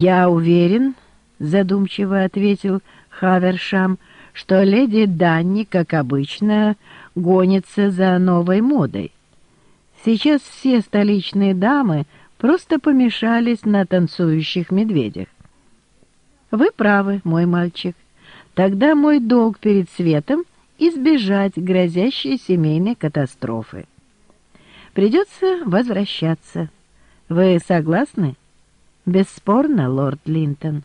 «Я уверен», — задумчиво ответил Хавершам, «что леди Данни, как обычно, гонится за новой модой. Сейчас все столичные дамы просто помешались на танцующих медведях. Вы правы, мой мальчик. Тогда мой долг перед светом — избежать грозящей семейной катастрофы. Придется возвращаться. Вы согласны?» Бесспорно, лорд Линтон.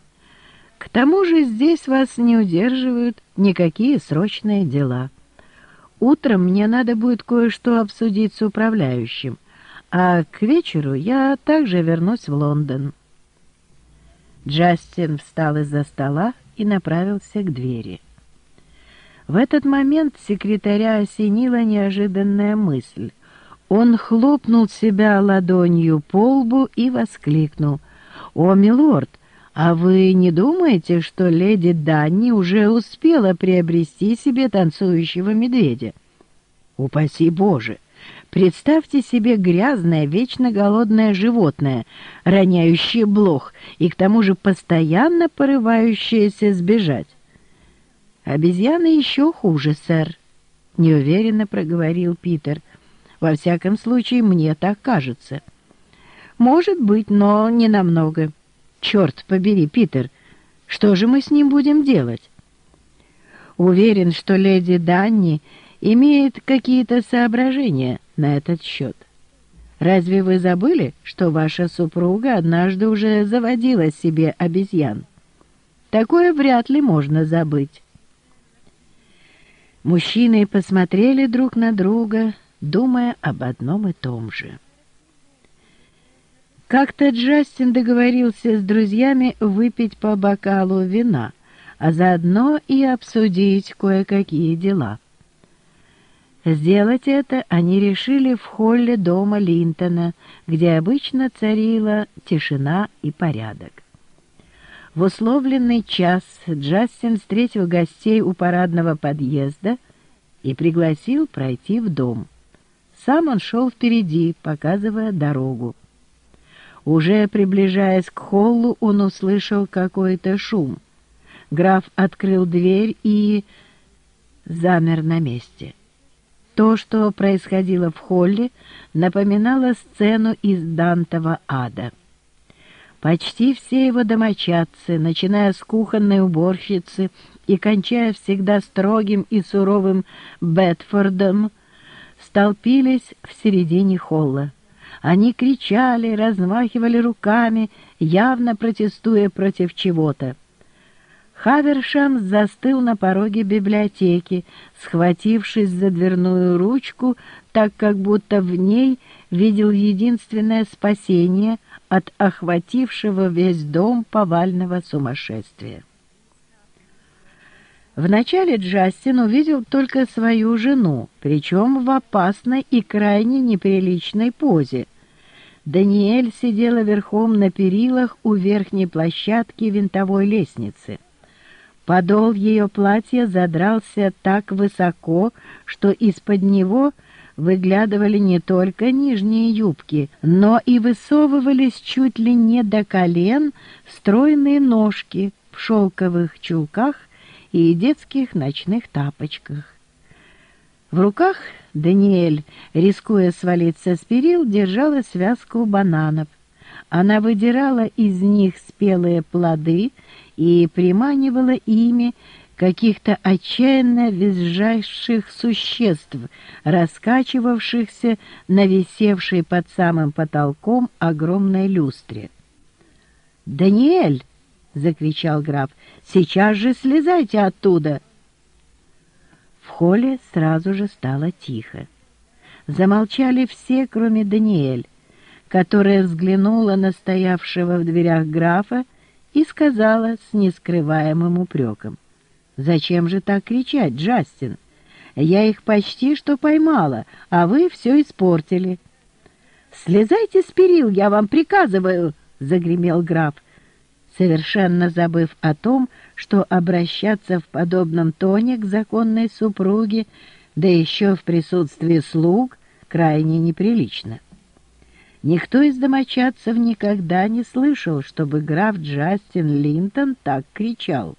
К тому же здесь вас не удерживают никакие срочные дела. Утром мне надо будет кое-что обсудить с управляющим, а к вечеру я также вернусь в Лондон. Джастин встал из-за стола и направился к двери. В этот момент секретаря осенила неожиданная мысль. Он хлопнул себя ладонью по лбу и воскликнул — «О, милорд, а вы не думаете, что леди Данни уже успела приобрести себе танцующего медведя?» «Упаси Боже! Представьте себе грязное, вечно голодное животное, роняющее блох и к тому же постоянно порывающееся сбежать». «Обезьяны еще хуже, сэр», — неуверенно проговорил Питер. «Во всяком случае, мне так кажется». Может быть, но не намного. Черт побери, Питер, что же мы с ним будем делать? Уверен, что леди Данни имеет какие-то соображения на этот счет. Разве вы забыли, что ваша супруга однажды уже заводила себе обезьян? Такое вряд ли можно забыть. Мужчины посмотрели друг на друга, думая об одном и том же. Как-то Джастин договорился с друзьями выпить по бокалу вина, а заодно и обсудить кое-какие дела. Сделать это они решили в холле дома Линтона, где обычно царила тишина и порядок. В условленный час Джастин встретил гостей у парадного подъезда и пригласил пройти в дом. Сам он шел впереди, показывая дорогу. Уже приближаясь к холлу, он услышал какой-то шум. Граф открыл дверь и замер на месте. То, что происходило в холле, напоминало сцену из Дантова ада. Почти все его домочадцы, начиная с кухонной уборщицы и кончая всегда строгим и суровым Бетфордом, столпились в середине холла. Они кричали, размахивали руками, явно протестуя против чего-то. Хавершам застыл на пороге библиотеки, схватившись за дверную ручку, так как будто в ней видел единственное спасение от охватившего весь дом повального сумасшествия. Вначале Джастин увидел только свою жену, причем в опасной и крайне неприличной позе. Даниэль сидела верхом на перилах у верхней площадки винтовой лестницы. Подол ее платья задрался так высоко, что из-под него выглядывали не только нижние юбки, но и высовывались чуть ли не до колен стройные ножки в шелковых чулках и детских ночных тапочках. В руках Даниэль, рискуя свалиться с перил, держала связку бананов. Она выдирала из них спелые плоды и приманивала ими каких-то отчаянно визжащих существ, раскачивавшихся на висевшей под самым потолком огромной люстре. «Даниэль!» — закричал граф. «Сейчас же слезайте оттуда!» В холле сразу же стало тихо. Замолчали все, кроме Даниэль, которая взглянула на стоявшего в дверях графа и сказала с нескрываемым упреком. «Зачем же так кричать, Джастин? Я их почти что поймала, а вы все испортили». «Слезайте с перил, я вам приказываю!» — загремел граф совершенно забыв о том, что обращаться в подобном тоне к законной супруге, да еще в присутствии слуг, крайне неприлично. Никто из домочадцев никогда не слышал, чтобы граф Джастин Линтон так кричал.